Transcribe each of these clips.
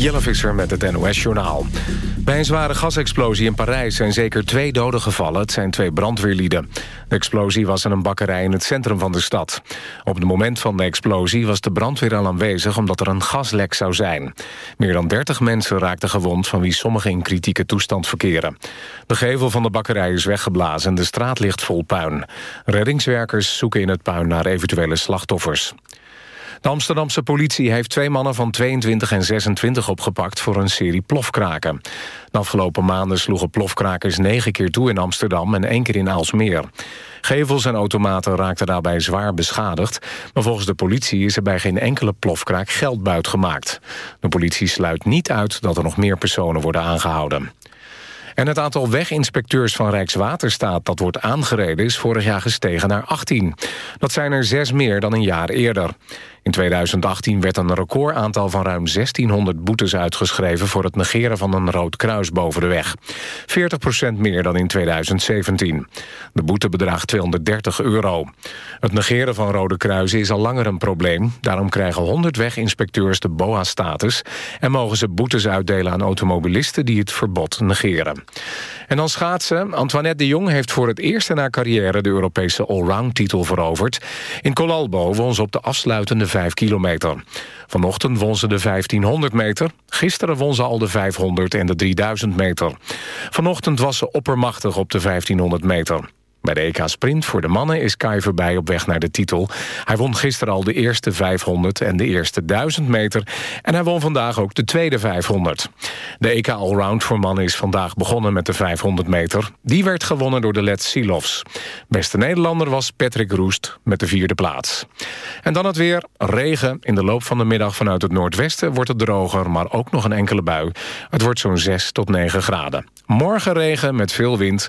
Jelle Visser met het NOS-journaal. Bij een zware gasexplosie in Parijs zijn zeker twee doden gevallen. Het zijn twee brandweerlieden. De explosie was in een bakkerij in het centrum van de stad. Op het moment van de explosie was de brandweer al aanwezig... omdat er een gaslek zou zijn. Meer dan 30 mensen raakten gewond... van wie sommigen in kritieke toestand verkeren. De gevel van de bakkerij is weggeblazen en de straat ligt vol puin. Reddingswerkers zoeken in het puin naar eventuele slachtoffers. De Amsterdamse politie heeft twee mannen van 22 en 26 opgepakt... voor een serie plofkraken. De afgelopen maanden sloegen plofkrakers negen keer toe in Amsterdam... en één keer in Aalsmeer. Gevels en automaten raakten daarbij zwaar beschadigd... maar volgens de politie is er bij geen enkele plofkraak geldbuit gemaakt. De politie sluit niet uit dat er nog meer personen worden aangehouden. En het aantal weginspecteurs van Rijkswaterstaat dat wordt aangereden... is vorig jaar gestegen naar 18. Dat zijn er zes meer dan een jaar eerder. In 2018 werd een recordaantal van ruim 1600 boetes uitgeschreven... voor het negeren van een rood kruis boven de weg. 40% meer dan in 2017. De boete bedraagt 230 euro. Het negeren van rode kruisen is al langer een probleem. Daarom krijgen 100 weginspecteurs de BOA-status... en mogen ze boetes uitdelen aan automobilisten die het verbod negeren. En dan schaatsen. Antoinette de Jong heeft voor het eerst in haar carrière... de Europese allround-titel veroverd. In Colalbo won ze op de afsluitende 5 kilometer. Vanochtend won ze de 1500 meter. Gisteren won ze al de 500 en de 3000 meter. Vanochtend was ze oppermachtig op de 1500 meter. Bij de EK Sprint voor de mannen is Kai voorbij op weg naar de titel. Hij won gisteren al de eerste 500 en de eerste 1000 meter... en hij won vandaag ook de tweede 500. De EK Allround voor mannen is vandaag begonnen met de 500 meter. Die werd gewonnen door de Let Silovs. Beste Nederlander was Patrick Roest met de vierde plaats. En dan het weer. Regen. In de loop van de middag vanuit het noordwesten wordt het droger... maar ook nog een enkele bui. Het wordt zo'n 6 tot 9 graden. Morgen regen met veel wind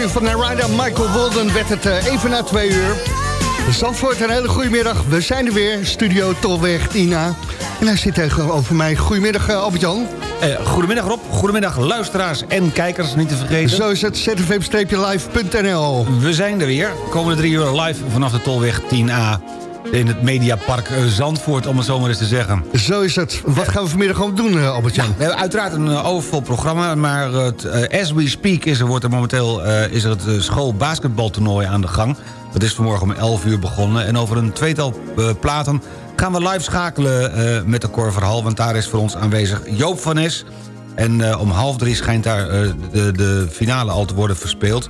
Deze van Narada Michael Walden werd het eh, even na twee uur. Zandvoort, een hele goede middag. We zijn er weer, studio Tolweg Tina. En hij zit tegenover mij. Goedemiddag eh, Albert-Jan. Eh, goedemiddag Rob, goedemiddag luisteraars en kijkers, niet te vergeten. Zo is het, zfm-live.nl. We zijn er weer, komende drie uur live vanaf de Tolweg 10A... in het Mediapark eh, Zandvoort, om het zo maar eens te zeggen. Zo is het. Wat gaan we vanmiddag gewoon doen, eh, Albert-Jan? We hebben uiteraard een eh, overvol programma... maar het, as we speak is er, wordt er momenteel is er het schoolbasketbaltoernooi aan de gang. Dat is vanmorgen om 11 uur begonnen. En over een tweetal platen gaan we live schakelen met de Cor Verhal... want daar is voor ons aanwezig Joop van Nes... En om half drie schijnt daar de, de finale al te worden verspeeld.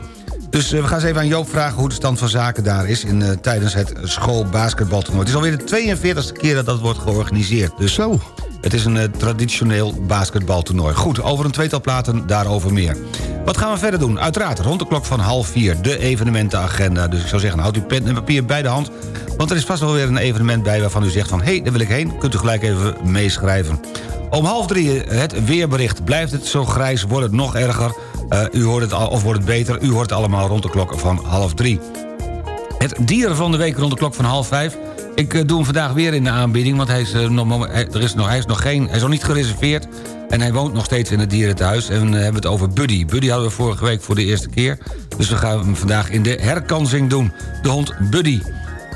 Dus eh, we gaan eens even aan Joop vragen hoe de stand van zaken daar is... In, eh, tijdens het schoolbasketbaltoernooi. Het is alweer de 42e keer dat dat wordt georganiseerd. Dus Zo. het is een eh, traditioneel basketbaltoernooi. Goed, over een tweetal platen daarover meer. Wat gaan we verder doen? Uiteraard rond de klok van half vier de evenementenagenda. Dus ik zou zeggen, houd uw pen en papier bij de hand... want er is vast wel weer een evenement bij waarvan u zegt van... hé, hey, daar wil ik heen, kunt u gelijk even meeschrijven. Om half drie het weerbericht. Blijft het zo grijs, wordt het nog erger... Eh, u hoort het al, of wordt het beter, u hoort allemaal rond de klok van half drie. Het dier van de week rond de klok van half vijf Ik eh, doe hem vandaag weer in de aanbieding, want hij is, eh, nog, er is nog, hij, is nog geen, hij is nog niet gereserveerd... en hij woont nog steeds in het dierenthuis. En we hebben het over Buddy. Buddy hadden we vorige week voor de eerste keer. Dus we gaan hem vandaag in de herkansing doen. De hond Buddy.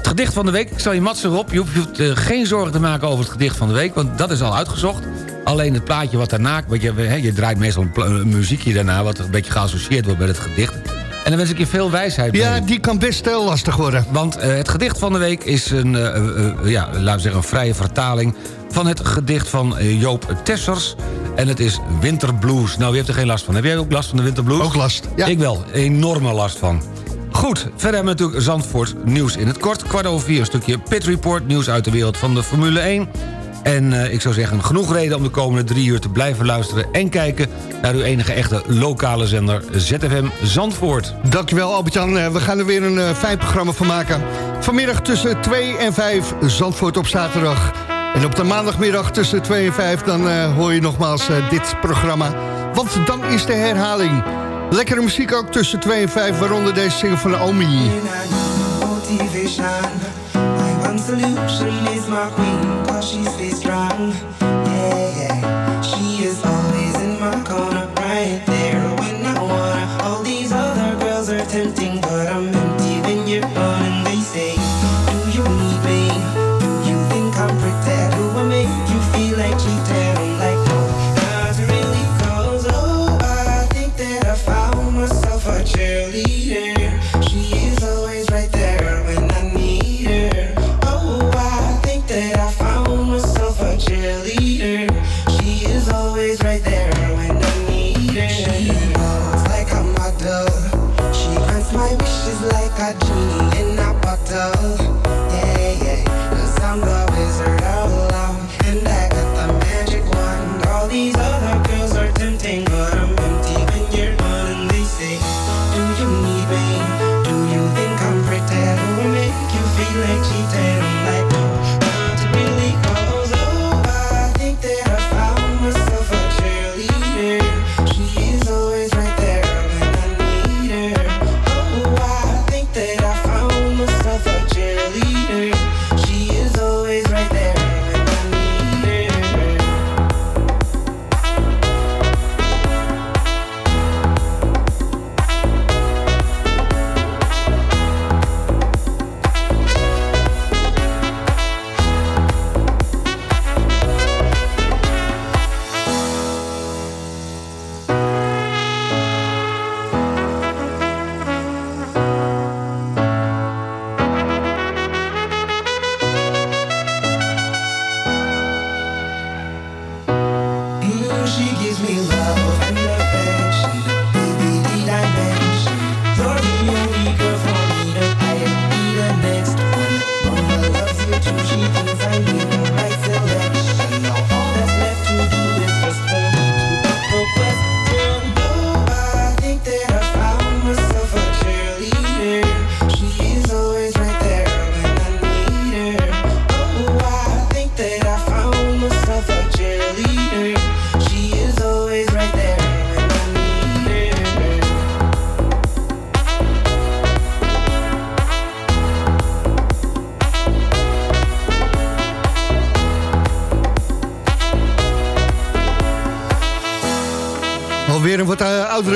Het gedicht van de week, ik zal je matsen op. Je hoeft, je hoeft, eh, geen zorgen te maken over het gedicht van de week... want dat is al uitgezocht. Alleen het plaatje wat daarna... Want je, je draait meestal een, muziekje daarna... wat een beetje geassocieerd wordt met het gedicht. En dan wens ik je veel wijsheid Ja, mee. die kan best heel lastig worden. Want eh, het gedicht van de week is een, eh, ja, laten we zeggen, een vrije vertaling... van het gedicht van Joop Tessers. En het is Winterblues. Nou, wie heeft er geen last van? Heb jij ook last van de Winterblues? Ook last, ja. Ik wel, enorme last van. Goed, verder hebben we natuurlijk Zandvoort nieuws in het kort. Kwart over vier een stukje Pit Report, nieuws uit de wereld van de Formule 1. En eh, ik zou zeggen, genoeg reden om de komende drie uur te blijven luisteren... en kijken naar uw enige echte lokale zender ZFM Zandvoort. Dankjewel Albert-Jan. Eh, We gaan er weer een eh, fijn programma van maken. Vanmiddag tussen 2 en 5 Zandvoort op zaterdag. En op de maandagmiddag tussen 2 en 5 dan hoor je nogmaals dit programma. Want dan is de herhaling. Lekkere muziek ook tussen 2 en 5, waaronder deze single van Omi. motivation. My one solution is my queen, cause she's strong.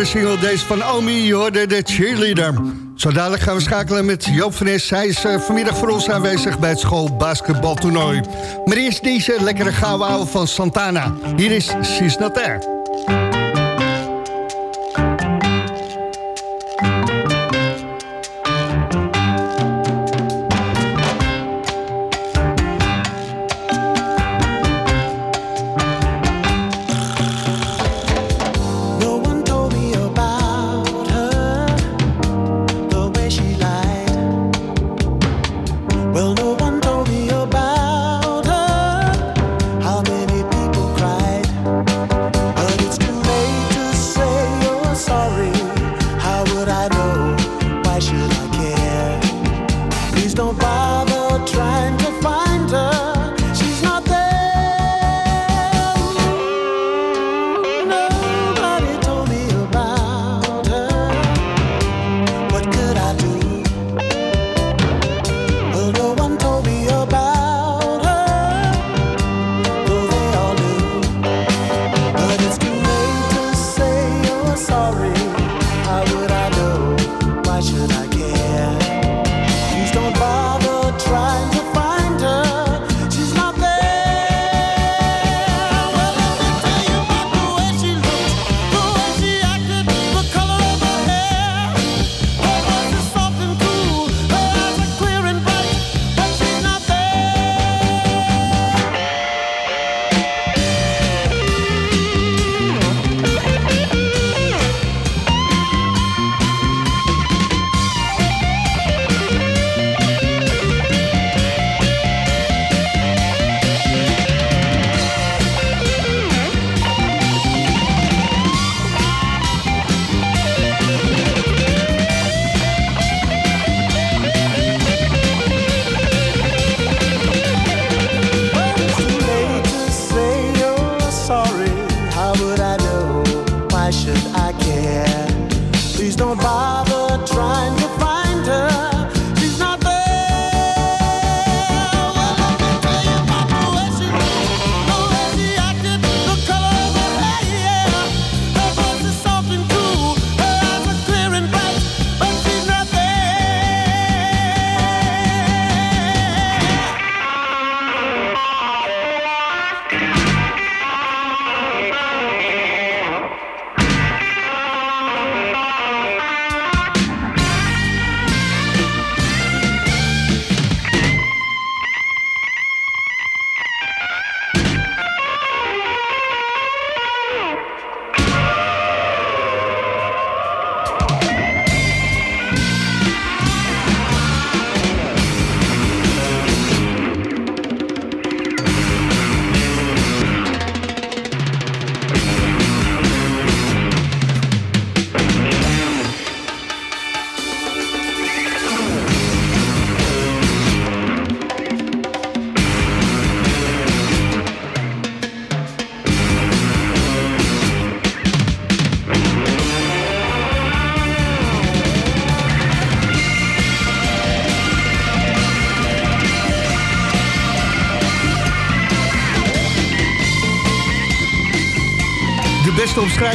Single, deze van Omi, je hoorde de cheerleader. Zo dadelijk gaan we schakelen met Joop van Es. Hij is eh, vanmiddag voor ons aanwezig bij het schoolbasketbaltoernooi. Maar eerst deze lekkere gouden van Santana. Hier is She's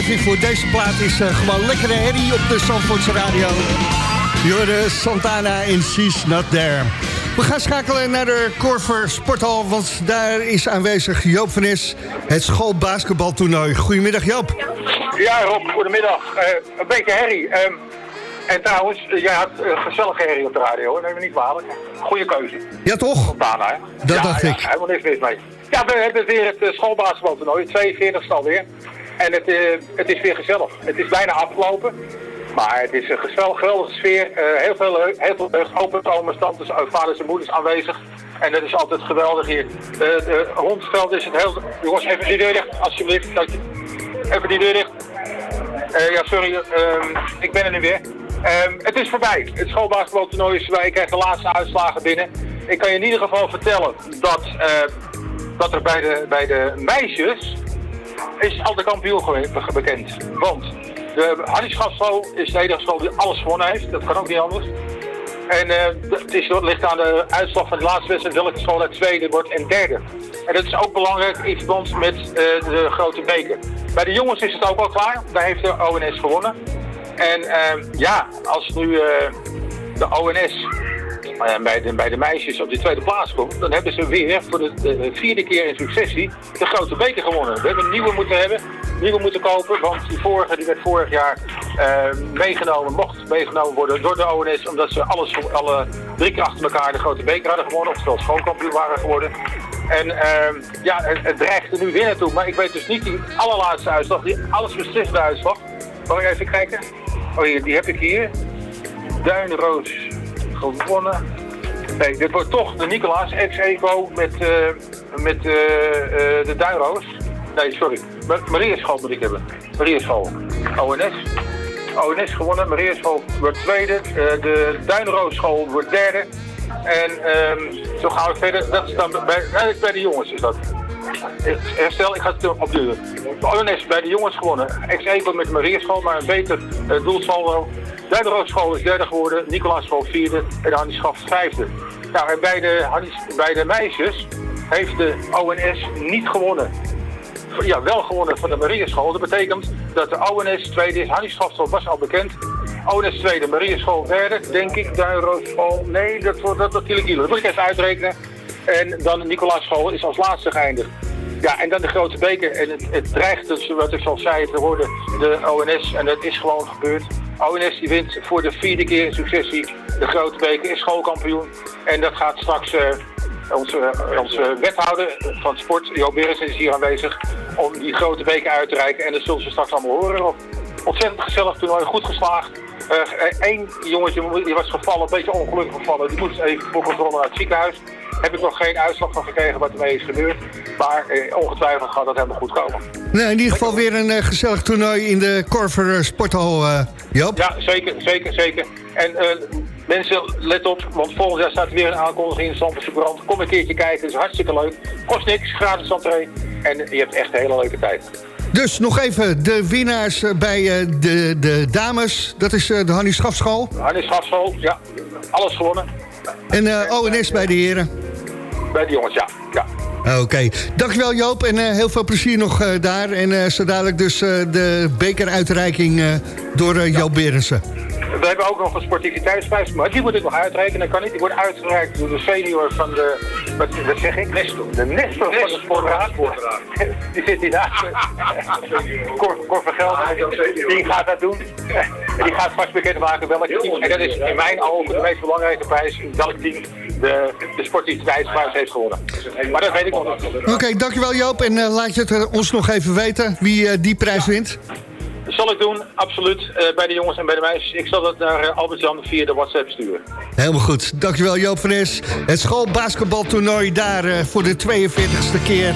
voor deze plaat is eh, gewoon lekkere herrie op de Zandvoortse radio. Jorde Santana in She's Not There. We gaan schakelen naar de Corver Sporthal, want daar is aanwezig Joop van Is, het schoolbasketbaltoernooi. Goedemiddag Joop. Ja, Rob, goedemiddag. Eh, een beetje herrie. Ehm, en trouwens, eh, jij had uh, gezellige herrie op de radio, neem me niet kwalijk. Goeie keuze. Ja toch? Santana, hè? Dat ja, dacht ja, ik. helemaal niks mis mee. Ja, we hebben weer het uh, schoolbasketbaltoernooi, 42 alweer. En het, uh, het is weer gezellig. Het is bijna afgelopen. Maar het is een geweldige, sfeer. Uh, heel veel leuk, heel veel leuk. Open komen, tantes, vaders en moeders aanwezig. En dat is altijd geweldig hier. Uh, het is het heel... Jongens, even die deur dicht, alsjeblieft. Dank je. Even die deur dicht. ja, sorry. ehm, ik ben er nu weer. Um, het is voorbij. Het schoolbasketbaltoernooi is voorbij. Ik krijg de laatste uitslagen binnen. Ik kan je in ieder geval vertellen dat, dat er bij de, bij de meisjes is altijd kampioen geweest, bekend. Want de Gastschool is de enige school die alles gewonnen heeft. Dat kan ook niet anders. En uh, het, is, ligt aan de uitslag van de laatste wedstrijd welke school het tweede wordt en derde. En dat is ook belangrijk in verband met uh, de grote beker. Bij de jongens is het ook al klaar. Daar heeft de ONS gewonnen. En uh, ja, als nu de ONS bij de, bij de meisjes op die tweede plaats komt, dan hebben ze weer voor de, de, vierde keer in successie de grote beker gewonnen. We hebben een nieuwe moeten hebben, nieuwe moeten kopen, want die vorige die werd vorig jaar uh, meegenomen, mocht meegenomen worden door de ONS, omdat ze alles, alle drie keer achter elkaar de grote beker hadden gewonnen, oftewel schoolkampioen waren geworden. En uh, ja, het, dreigt er nu weer naartoe, maar ik weet dus niet die allerlaatste uitslag, die alles beslissende uitslag. Mag ik even kijken? Oh, hier, die heb ik hier. Duinroos gewonnen. Nee, dit wordt toch de Nicolaas ex-eco met, uh, met uh, uh, de Duinroos. Nee, sorry. Mariaschool moet ik hebben. Mariaschool. ONS. ONS gewonnen. Mariaschool wordt tweede. de Duinroosschool wordt derde. En um, zo gaan we verder. Dat is dan bij, bij de jongens is dat. Herstel, ik ga het opduren. ONS bij de jongens gewonnen. Ex-eco met Mariaschool, maar een beter doelsaldo. Duinroodschool is derde geworden, Nicolaaschool vierde en Hannie Schaft vijfde. Nou, en bij de, bij de meisjes heeft de ONS niet gewonnen. Ja, wel gewonnen van de Marieschool. Dat betekent dat de ONS tweede is. Hannie was al bekend. ONS tweede, Marieschool derde, denk ik. Duinroodschool, nee, dat wordt dat natuurlijk kilo. Dat moet ik even uitrekenen. En dan de Nicolaaschool is als laatste geëindigd. Ja, en dan de grote beker. En het, het dreigt dus, wat ik al zei, te worden de ONS. En dat is gewoon gebeurd. ONS die wint voor de vierde keer in successie de grote beker, is schoolkampioen. En dat gaat straks uh, onze, onze wethouder van sport, Jo Beres, is hier aanwezig om die grote beker uit te reiken. En dat zullen ze straks allemaal horen. Op. Ontzettend gezellig toernooi, goed geslaagd. Eén uh, jongetje die was gevallen, een beetje ongelukkig gevallen. Die moest even voor controle naar het ziekenhuis. Heb ik nog geen uitslag van gekregen wat ermee is gebeurd. Maar eh, ongetwijfeld gaat dat helemaal goed komen. Nee, in ieder geval weer een uh, gezellig toernooi in de Corver uh, Sporthal, uh, Joop. Ja, zeker, zeker, zeker. En mensen, let op, want volgend jaar staat er weer een aankondiging in de Zandvoortse brand. Kom een keertje kijken, het is hartstikke leuk. Kost niks, gratis entree. En je hebt echt een hele leuke tijd. Dus nog even de winnaars bij de, de dames. Dat is de Hannie Schafschool. Hannie Schafschool, ja. Alles gewonnen. En ONS bij de heren. Bij de jongens, ja. Ja. Oké, okay. dankjewel Joop en uh, heel veel plezier nog uh, daar. En uh, zo dadelijk dus de bekeruitreiking door Joop Berensen. We hebben ook nog een sportiviteitsprijs, maar die moet ik nog uitrekenen. Dat kan niet. Die wordt uitgereikt door de senior van de, wat, wat zeg ik? Nestor. De Nestor van de sportraad. Die zit hier naast Cor, Cor van Gelder, die gaat dat doen. En die gaat straks bekendmaken welke team. En dat is in mijn ogen de meest belangrijke prijs. Welk team de, de sportiviteitsprijs heeft gewonnen. Maar dat weet ik nog niet. Oké, okay, dankjewel Joop. En uh, laat je het ons nog even weten wie uh, die prijs wint. Dat zal ik doen, absoluut. Uh, bij de jongens en bij de meisjes. Ik zal dat naar Albert-Jan via de WhatsApp sturen. Helemaal goed. Dankjewel Joop van Es. Het schoolbasketbaltoernooi daar voor de 42e keer.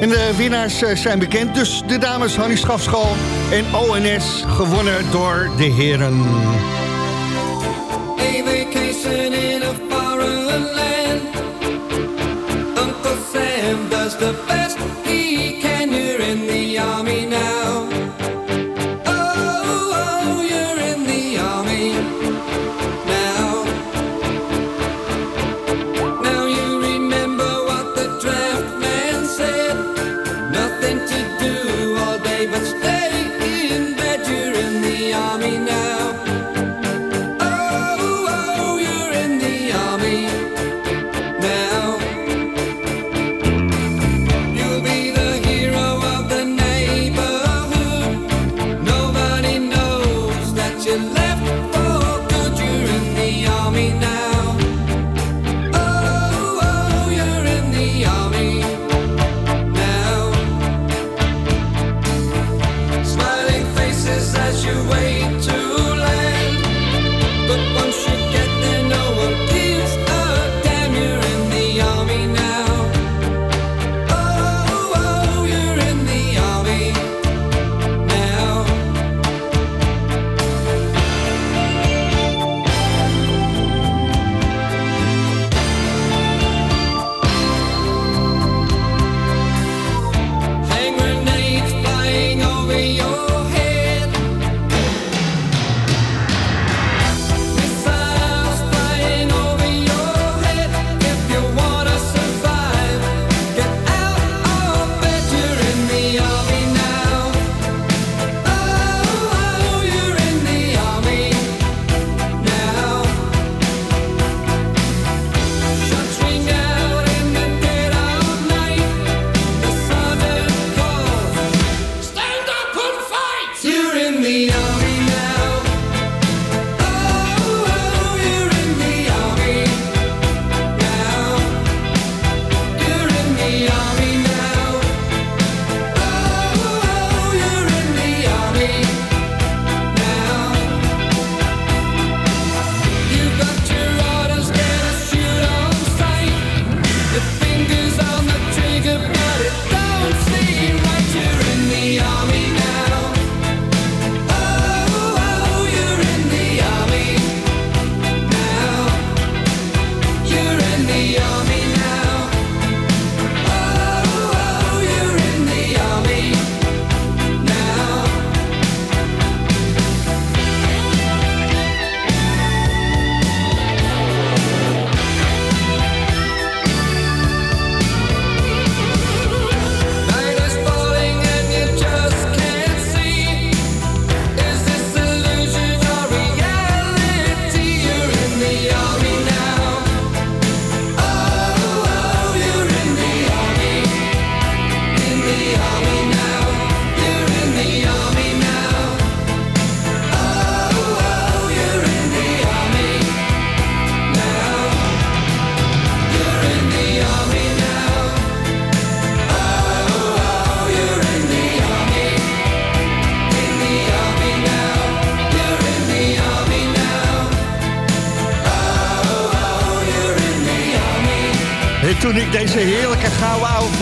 En de winnaars zijn bekend. Dus de dames Hannie Schafschool en ONS gewonnen door de heren. Vacation in a the best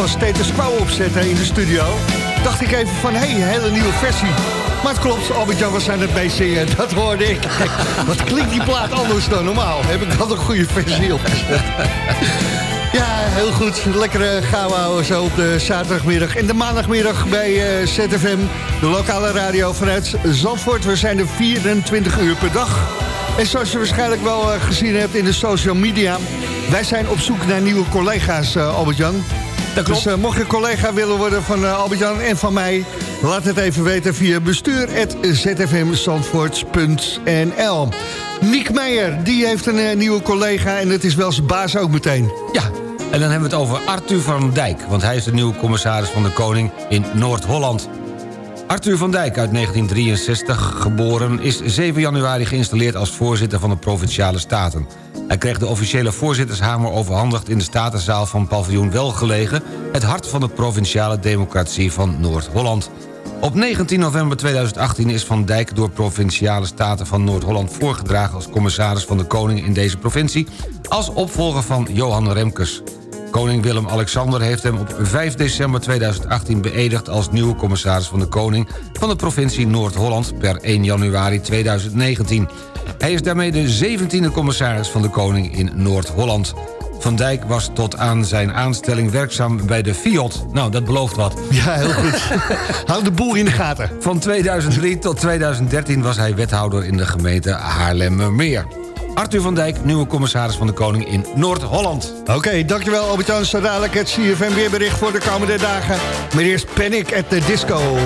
van Status Quo opzette in de studio... dacht ik even van, hé, hey, een hele nieuwe versie. Maar het klopt, Albert-Jan was aan het meezingen, dat hoorde ik. Wat klinkt die plaat anders dan normaal? Heb ik al een goede versie opgezet. Ja, heel goed. Lekkere ouwe zo op de zaterdagmiddag. En de maandagmiddag bij eh, ZFM, de lokale radio vanuit Zandvoort. We zijn er 24 uur per dag. En zoals je waarschijnlijk wel eh, gezien hebt in de social media... wij zijn op zoek naar nieuwe collega's, Dus eh, mocht je collega willen worden van eh, Albert-Jan en van mij... laat het even weten via bestuur.zfmzandvoort.nl Niek Meijer, die heeft een eh, nieuwe collega... en het is wel zijn baas ook meteen. Ja, en dan hebben we het over Arthur van Dijk... want hij is de nieuwe commissaris van de Koning in Noord-Holland. Arthur van Dijk, uit 1963 geboren... is 7 januari geïnstalleerd als voorzitter van de Provinciale Staten. Hij kreeg de officiële voorzittershamer overhandigd... in de Statenzaal van paviljoen Welgelegen... het hart van de provinciale democratie van Noord-Holland. Op 19 november 2018 is Van Dijk door Provinciale Staten van Noord-Holland... voorgedragen als commissaris van de Koning in deze provincie... als opvolger van Johan Remkes. Koning Willem-Alexander heeft hem op 5 december 2018 beëdigd... als nieuwe commissaris van de Koning van de provincie Noord-Holland... per 1 januari 2019. Hij is daarmee de 17e commissaris van de Koning in Noord-Holland. Van Dijk was tot aan zijn aanstelling werkzaam bij de Fiat. Nou, dat belooft wat. Ja, heel goed. Houd de boel in de gaten. Van 2003 tot 2013 was hij wethouder in de gemeente Haarlemmermeer. Arthur van Dijk, nieuwe commissaris van de Koning in Noord-Holland. Oké, dankjewel Albert-Jan. Zo dadelijk het CFM weerbericht voor de komende dagen. Maar Panic at the Disco.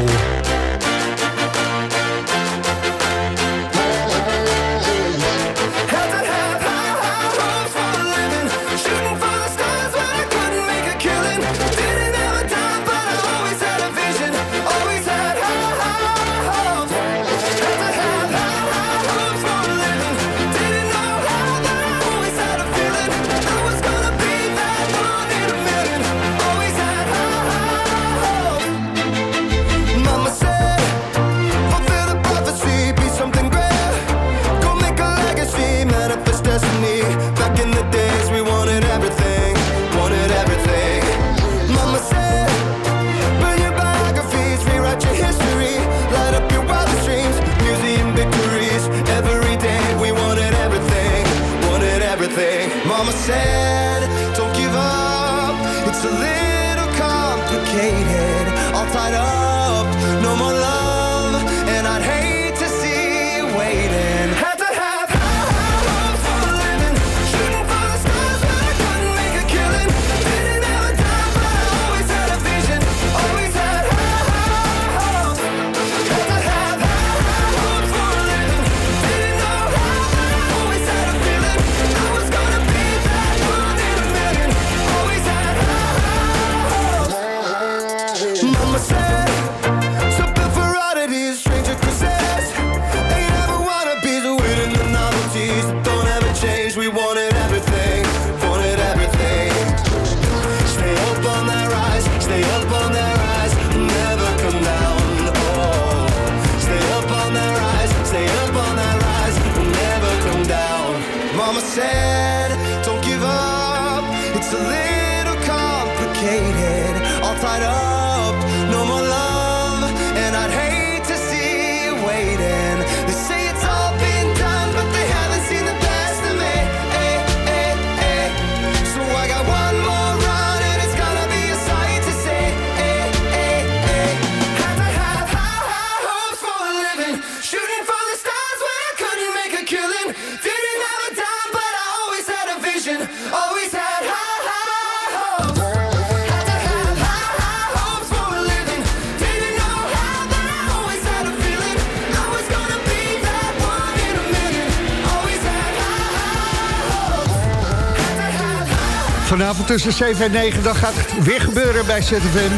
Vanavond tussen 7 en 9, dan gaat weer gebeuren bij ZFM.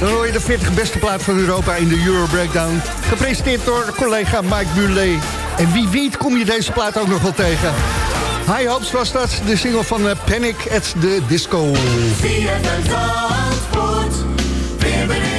Dan hoor je de 40 beste plaat van Europa in de Euro Breakdown. Gepresenteerd door collega Mike Bulet. En wie weet kom je deze plaat ook nog wel tegen. High Hopes was dat, de single van eh, Panic at the Disco.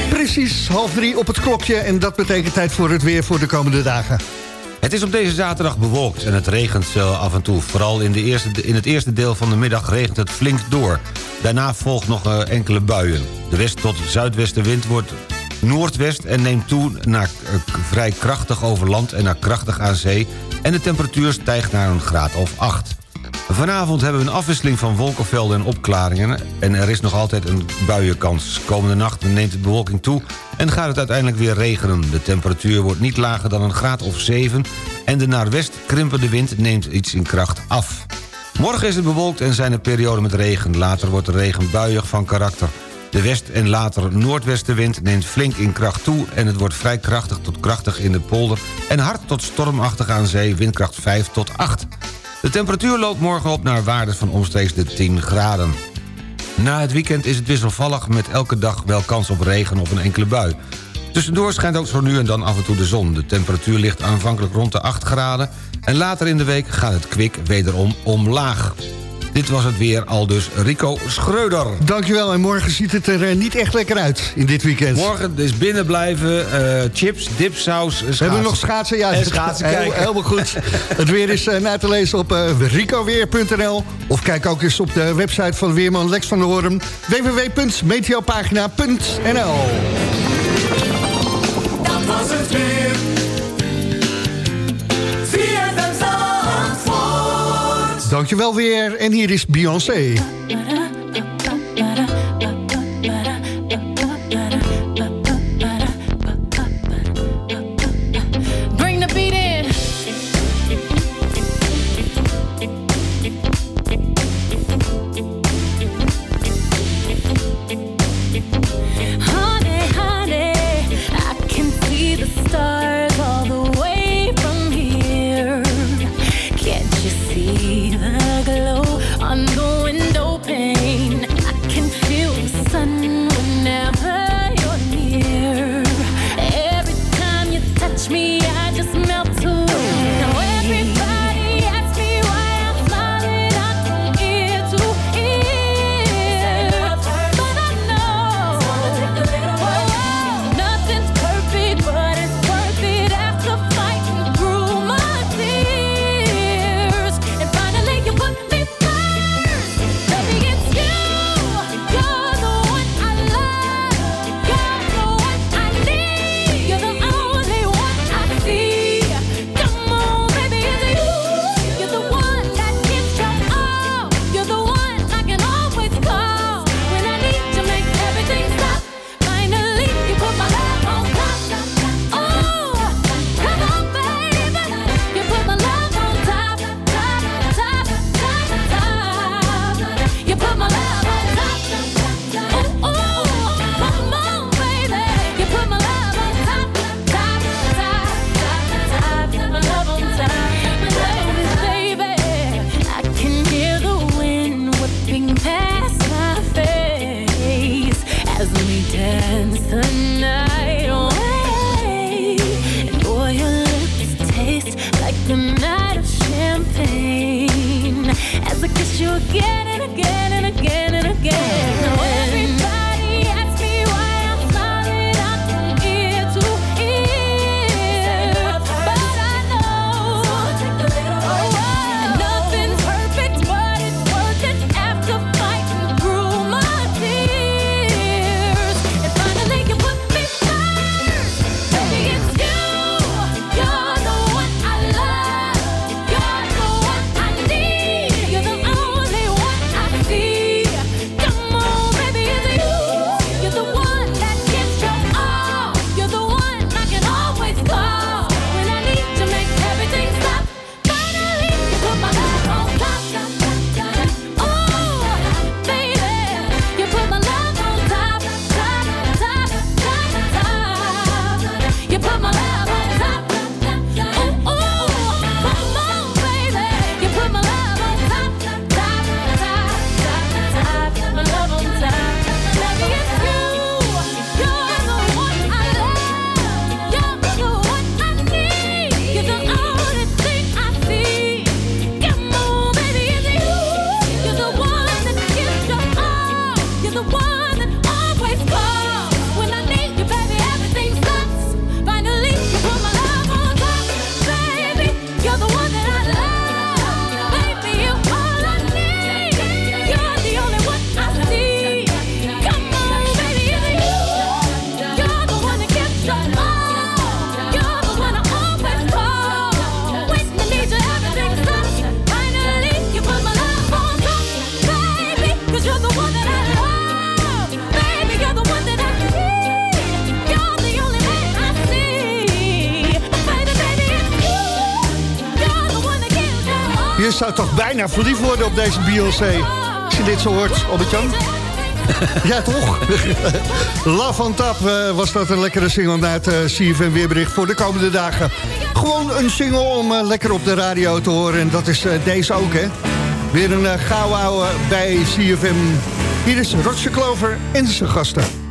Precies, half drie op het klokje en dat betekent tijd voor het weer voor de komende dagen. Het is op deze zaterdag bewolkt en het regent af en toe. Vooral in, de eerste, in het eerste deel van de middag regent het flink door. Daarna volgt nog eh, enkele buien. De west- tot zuidwestenwind wordt noordwest en neemt toe naar eh, vrij krachtig over land en naar krachtig aan zee. En de temperatuur stijgt naar een graad of 8. Vanavond hebben we een afwisseling van wolkenvelden en opklaringen... en er is nog altijd een buienkans. Komende nacht neemt de bewolking toe en gaat het uiteindelijk weer regenen. De temperatuur wordt niet lager dan een graad of 7... en de naar west krimpende wind neemt iets in kracht af. Morgen is het bewolkt en zijn er perioden met regen. Later wordt de regen buiig van karakter. De west- en later noordwestenwind neemt flink in kracht toe... en het wordt vrij krachtig tot krachtig in de polder... en hard tot stormachtig aan zee, windkracht 5 tot 8. De temperatuur loopt morgen op naar waarden van omstreeks de 10 graden. Na het weekend is het wisselvallig met elke dag wel kans op regen of een enkele bui. Tussendoor schijnt ook zo nu en dan af en toe de zon. De temperatuur ligt aanvankelijk rond de 8 graden... en later in de week gaat het kwik wederom omlaag. Dit was het weer al dus Rico Schreuder. Dankjewel en morgen ziet het er eh, niet echt lekker uit in dit weekend. Morgen is binnen blijven, eh, chips, dipsaus, schaatsen. We hebben nog schaatsen, ja. En schaatsen Heel- kijken. Helemaal goed. Het weer is eh, na te lezen op eh, ricoweer.nl. Of kijk ook eens op de website van Weerman Lex van der Hoorn. www.meteopagina.nl Dat was het weer. Dankjewel weer. En hier is Beyoncé. bijna verliefd worden op deze BLC Als je dit zo hoort, Albert-Jan. ja, toch? Love on Tap eh, was dat een lekkere single na het eh, CFM Weerbericht voor de komende dagen. Gewoon een single om eh, lekker op de radio te horen. En dat is deze ook, hè? Weer een uh, gauw bij CFM. Hier is Roger Clover en zijn gasten.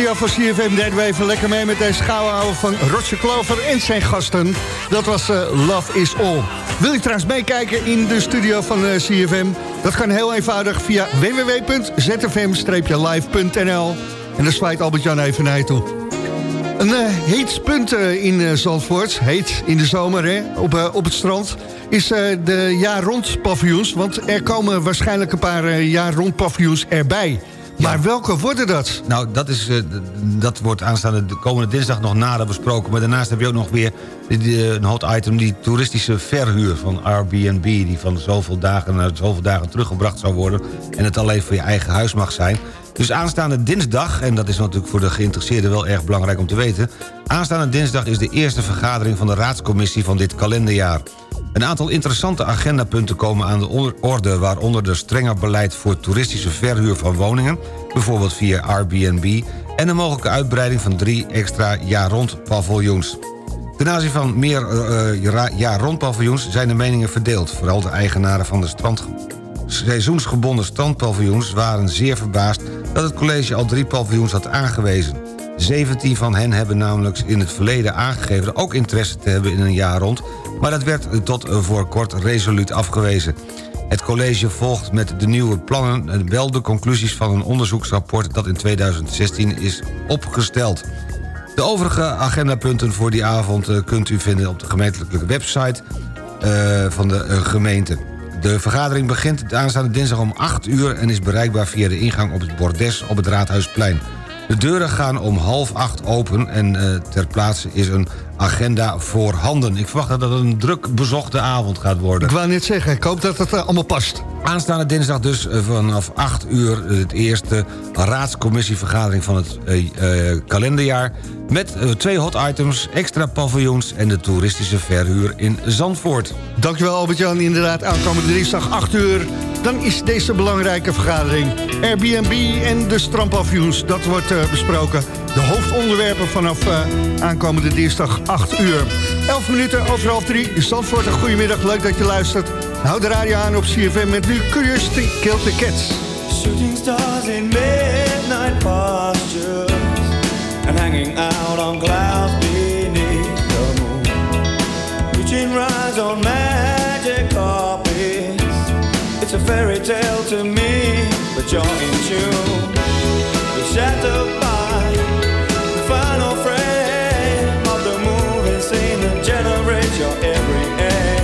Studio van CFM deden we even lekker mee met deze ouwe van Roger Clover en zijn gasten. Dat was eh, Love is All. Wil je trouwens meekijken in de studio van eh, CFM? Dat kan heel eenvoudig via www.zfm-live.nl En daar zwaait Albert-Jan even naar toe. Een uh, heet punt in Zandvoort, heet in de zomer hè, op, op het strand... is de jaar-rond paviljoens, want er komen waarschijnlijk een paar jaar-rond paviljoens erbij... Maar welke worden dat? Nou, dat, is, uh, dat wordt aanstaande de komende dinsdag nog nader besproken. Maar daarnaast heb je ook nog weer die, een hot item... die toeristische verhuur van Airbnb... die van zoveel dagen naar zoveel dagen teruggebracht zou worden... en het alleen voor je eigen huis mag zijn. Dus aanstaande dinsdag, en dat is natuurlijk voor de geïnteresseerden... wel erg belangrijk om te weten... aanstaande dinsdag is de eerste vergadering van de raadscommissie van dit kalenderjaar. Een aantal interessante agendapunten komen aan de orde... waaronder de strenger beleid voor toeristische verhuur van woningen... bijvoorbeeld via Airbnb... en een mogelijke uitbreiding van drie extra jaar-rond paviljoens. Ten aanzien van meer uh, jaar-rond paviljoens zijn de meningen verdeeld. Vooral de eigenaren van de strand... seizoensgebonden strandpaviljoens waren zeer verbaasd... dat het college al drie paviljoens had aangewezen. 17 van hen hebben namelijk in het verleden aangegeven... ook interesse te hebben in een jaar rond... maar dat werd tot voor kort resoluut afgewezen. Het college volgt met de nieuwe plannen wel de conclusies van een onderzoeksrapport... dat in 2016 is opgesteld. De overige agendapunten voor die avond eh, kunt u vinden op de gemeentelijke website van de gemeente. De vergadering begint aanstaande dinsdag om 8 uur... en is bereikbaar via de ingang op het bordes op het Raadhuisplein. De deuren gaan om half acht open en ter plaatse is een agenda voorhanden. Ik verwacht dat het een druk bezochte avond gaat worden. Ik wou net zeggen, ik hoop dat het uh, allemaal past. Aanstaande dinsdag dus uh, vanaf 8 uur het eerste raadscommissievergadering van het kalenderjaar... met twee hot items, extra paviljoens en de toeristische verhuur in Zandvoort. Dankjewel Albert-Jan, inderdaad aankomende dinsdag 8 uur... dan is deze belangrijke vergadering Airbnb en de strandpaviljoens. Dat wordt besproken. De hoofdonderwerpen vanaf uh, aankomende dinsdag 8 uur. 11 minuten over half 3. Zandvoort, een goedemiddag. Leuk dat je luistert. Houd de radio aan op CFM met nu Curiosity Kill the Cats. Shooting stars in midnight postures And hanging out on clouds beneath the moon Reaching rise on magic carpets It's a fairy tale to me but you're in tune. You're shattered seen to generate your every end.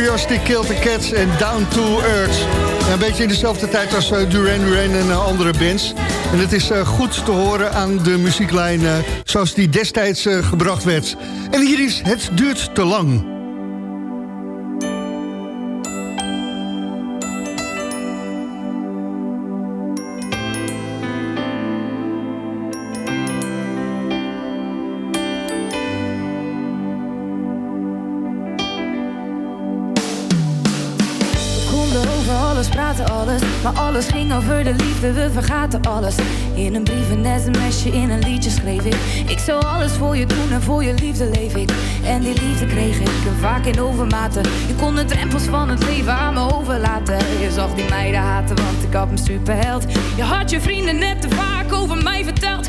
Curiosity Killed the Cats en Down to Earth. Een beetje in dezelfde tijd als eh, Duran Duran en eh, andere bands. En het is eh, goed te horen aan de muzieklijn zoals die destijds gebracht werd. En hier is Het duurt te lang. Maar alles ging over de liefde, we vergaten alles. In een brief, een sms'je, in een liedje schreef ik. Ik zou alles voor je doen en voor je liefde leef ik. En die liefde kreeg ik vaak in overmaten. Je kon de drempels van het leven aan me overlaten. Je zag die meiden haten, want ik had een superheld. Je had je vrienden net te vaak over mij verteld.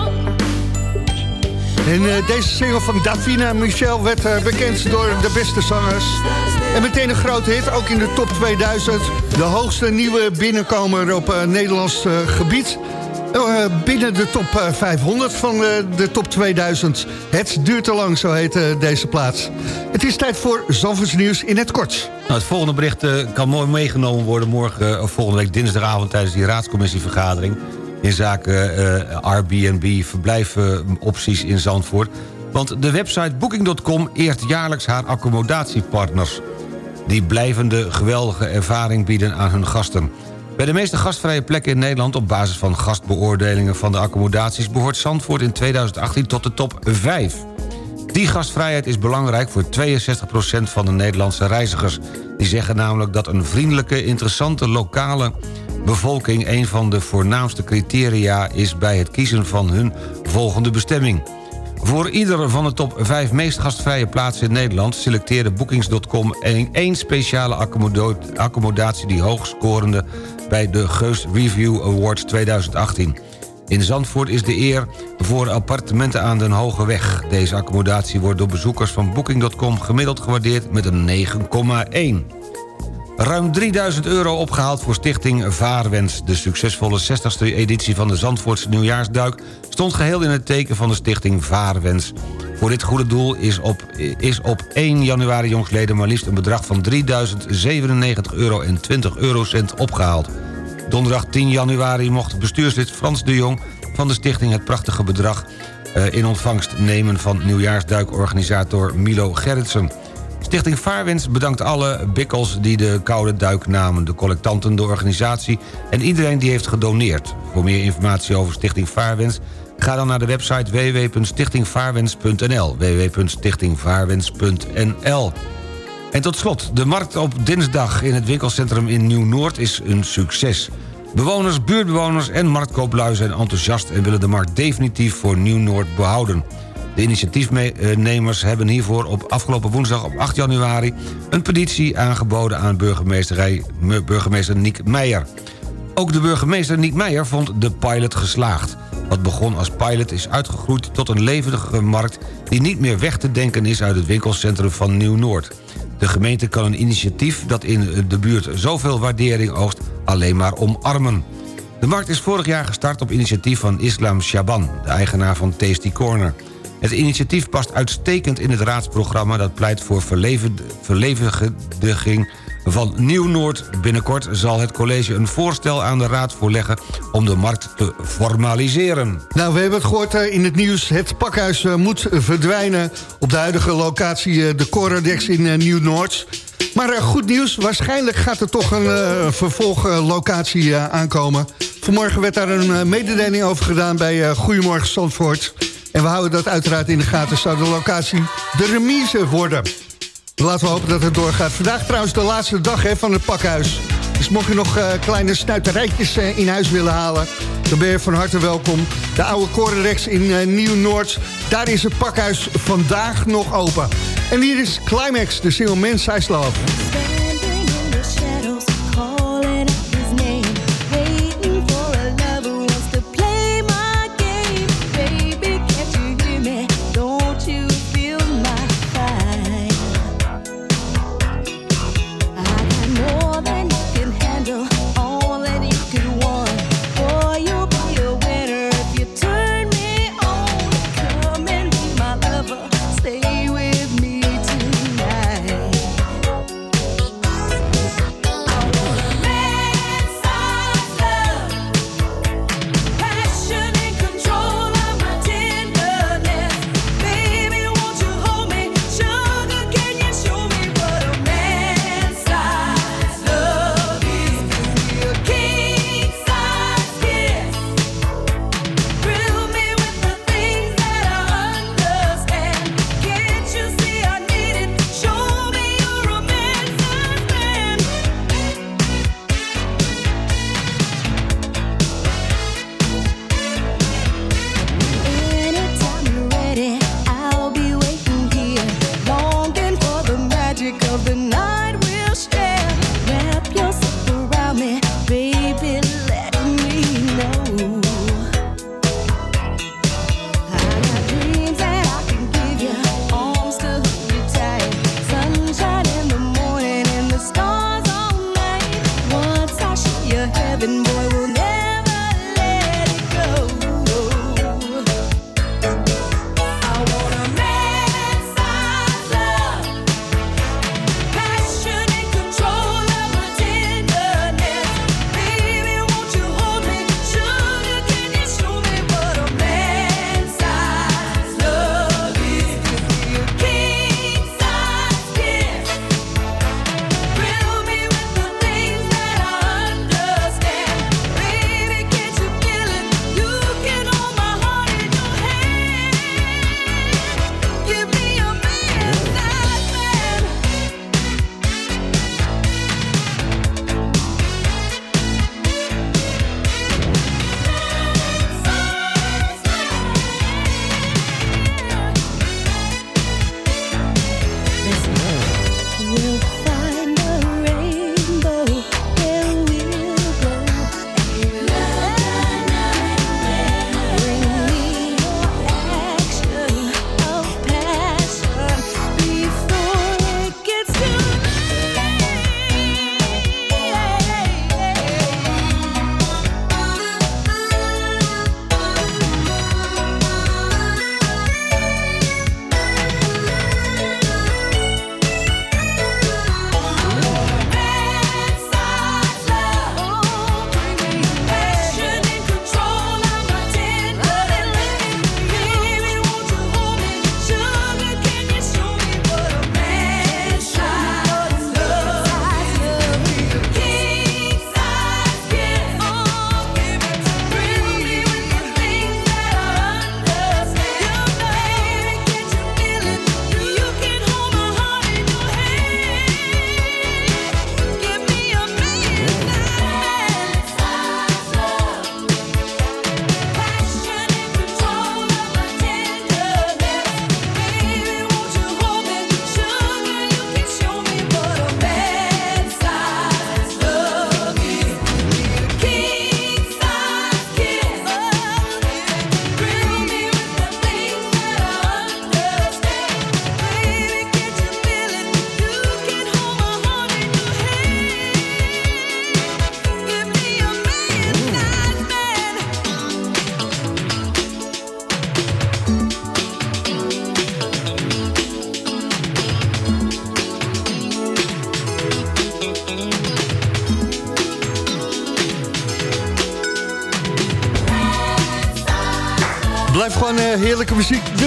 En eh, deze single van Davina Michel werd eh, bekend door de beste zangers. En meteen een grote hit, ook in de top 2000. De hoogste nieuwe binnenkomer op eh, Nederlands gebied. Eh, binnen de top eh, 500 van de top 2000. Het duurt te lang, zo heet deze plaats. Het is tijd voor Zalvers Nieuws in het kort. Nou, het volgende bericht kan mooi meegenomen worden morgen... of volgende week dinsdagavond tijdens die raadscommissievergadering... in zaken eh, Airbnb verblijfopties in Zandvoort. Want de website Booking.com eert jaarlijks haar accommodatiepartners... die blijvende geweldige ervaring bieden aan hun gasten. Bij de meeste gastvrije plekken in Nederland... op basis van gastbeoordelingen van de accommodaties... behoort Zandvoort in 2018 tot de top 5. Die gastvrijheid is belangrijk voor 62% van de Nederlandse reizigers. Die zeggen namelijk dat een vriendelijke, interessante lokale bevolking... een van de voornaamste criteria is bij het kiezen van hun volgende bestemming. Voor iedere van de top 5 meest gastvrije plaatsen in Nederland... selecteerde Bookings.com één speciale accommodatie... die hoogscorende bij de Geus Review Awards 2018. In Zandvoort is de eer voor appartementen aan den Hoge Weg. Deze accommodatie wordt door bezoekers van Booking.com gemiddeld gewaardeerd met een 9,1. Ruim 3000 euro opgehaald voor stichting Vaarwens. De succesvolle 60ste editie van de Zandvoortse Nieuwjaarsduik... stond geheel in het teken van de stichting Vaarwens. Voor dit goede doel is op, is op 1 januari jongsleden... maar liefst een bedrag van 3097 euro en 20 eurocent opgehaald. Donderdag 10 januari mocht bestuurslid Frans de Jong... van de stichting het prachtige bedrag eh, in ontvangst nemen... van nieuwjaarsduikorganisator Milo Gerritsen. Stichting Vaarwens bedankt alle bikkels die de koude duik namen... de collectanten, de organisatie en iedereen die heeft gedoneerd. Voor meer informatie over Stichting Vaarwens... ga dan naar de website www.stichtingvaarwens.nl www.stichtingvaarwens.nl En tot slot, de markt op dinsdag in het winkelcentrum in Nieuw-Noord is een succes. Bewoners, buurtbewoners en marktkooplui zijn enthousiast... en willen de markt definitief voor Nieuw-Noord behouden. De initiatiefnemers hebben hiervoor op afgelopen woensdag op 8 januari... een petitie aangeboden aan burgemeester Niek Meijer. Ook de burgemeester Niek Meijer vond de pilot geslaagd. Wat begon als pilot is uitgegroeid tot een levendige markt... die niet meer weg te denken is uit het winkelcentrum van Nieuw-Noord. De gemeente kan een initiatief dat in de buurt zoveel waardering oogst... alleen maar omarmen. De markt is vorig jaar gestart op initiatief van Islam Shaban... de eigenaar van Tasty Corner. Het initiatief past uitstekend in het raadsprogramma... dat pleit voor verleven- verlevendiging van Nieuw-Noord. Binnenkort zal het college een voorstel aan de raad voorleggen... om de markt te formaliseren. Nou, we hebben het gehoord eh, in het nieuws. Het pakhuis eh, moet verdwijnen op de huidige locatie... eh, de Corodex in Nieuw-Noord. Maar eh, goed nieuws, waarschijnlijk gaat er toch een eh, vervolglocatie eh, aankomen. Vanmorgen werd daar een mededeling over gedaan bij Goedemorgen Zandvoort. En we houden dat uiteraard in de gaten. Zou de locatie de remise worden? Laten we hopen dat het doorgaat. Vandaag trouwens de laatste dag hè, van het pakhuis. Dus mocht je nog kleine snuiterijtjes in huis willen halen... dan ben je van harte welkom. De oude Korenrex in Nieuw-Noord. Daar is het pakhuis vandaag nog open. En hier is Climax, de single Man Size Love.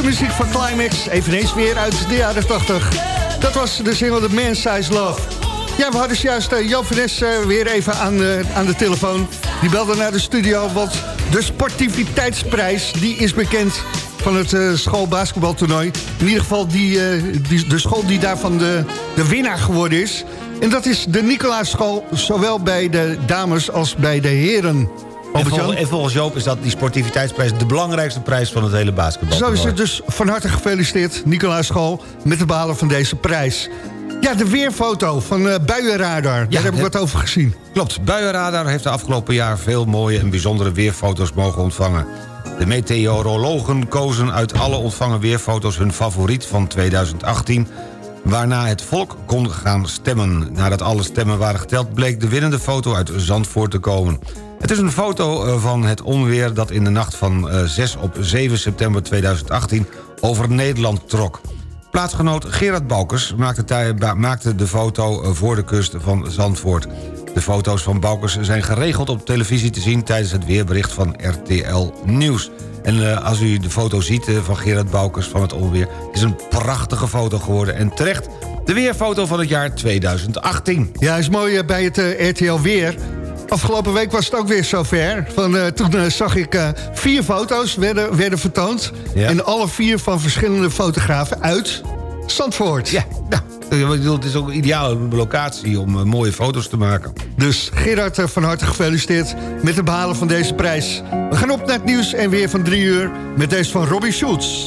Muziek. Van Climax, eveneens weer uit de jaren 80. Dat was de single The Man Size Love. Ja, we hadden juist uh, Nes, eh, weer even aan, eh, aan de telefoon. Die belde naar de studio, want de sportiviteitsprijs... die is bekend van het eh, schoolbasketbaltoernooi. In ieder geval die, eh, die, de school die daarvan de, de winnaar geworden is. En dat is de Nicolaas-school, zowel bij de dames als bij de heren. En, Albert-Jan? vol- en volgens Joop is dat die sportiviteitsprijs... de belangrijkste prijs van het hele basketbal. Zo is het dus van harte gefeliciteerd, Nicolaas School... met het behalen van deze prijs. Ja, de weerfoto van eh Buienradar, daar heb ik wat over gezien. Klopt, Buienradar heeft de afgelopen jaar veel mooie en bijzondere weerfoto's mogen ontvangen. De meteorologen kozen uit alle ontvangen weerfoto's hun favoriet van 2018... waarna het volk kon gaan stemmen. Nadat alle stemmen waren geteld bleek de winnende foto uit Zandvoort te komen. Het is een foto eh, van het onweer dat in de nacht van eh, 6 op 7 september 2018 over Nederland trok. Plaatsgenoot Gerard Baukers maakte, de foto eh, voor de kust van Zandvoort. De foto's van Baukers zijn geregeld op televisie te zien... tijdens het weerbericht van RTL Nieuws. En eh, als u de foto ziet eh, van Gerard Baukers van het onweer... is een prachtige foto geworden. En terecht de weerfoto van het jaar 2018. Ja, is mooi eh, bij het eh, RTL Weer. Afgelopen week was het ook weer zover. Van, eh, toen eh, zag ik eh, vier foto's werden, werden vertoond. Ja. En alle vier van verschillende fotografen uit Zandvoort. Ja, nou, ik bedoel, het is ook een ideale locatie om mooie foto's te maken. Dus Gerard, van harte gefeliciteerd met het behalen van deze prijs. We gaan op naar het nieuws en weer van drie uur met deze van Robbie Schultz.